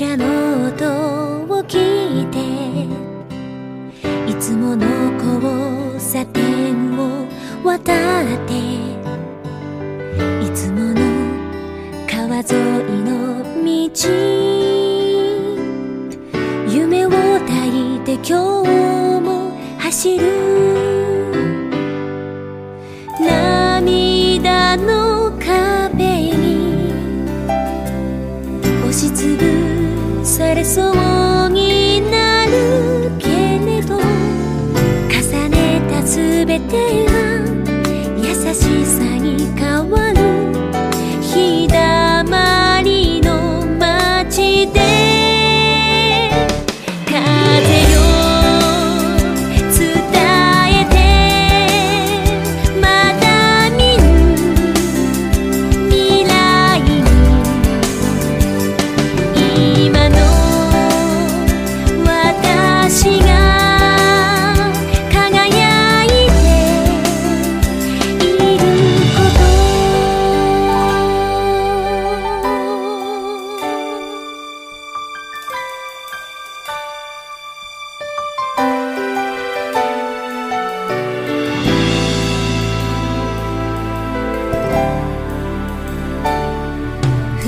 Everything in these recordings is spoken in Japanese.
車の音を聞いていつもの交差点を渡っていつもの川沿いの道夢を抱いて今日も走る。涙の壁に押しつぶされそうになるけれど重ねた全て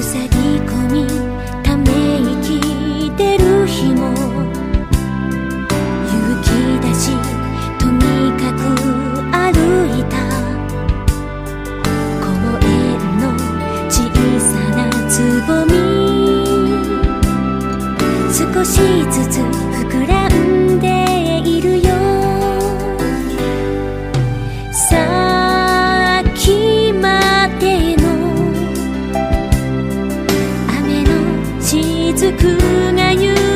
塞ぎ込みため息出る日も勇気出しとにかく歩いた公園の小さなつぼみ少しずつつくがゆ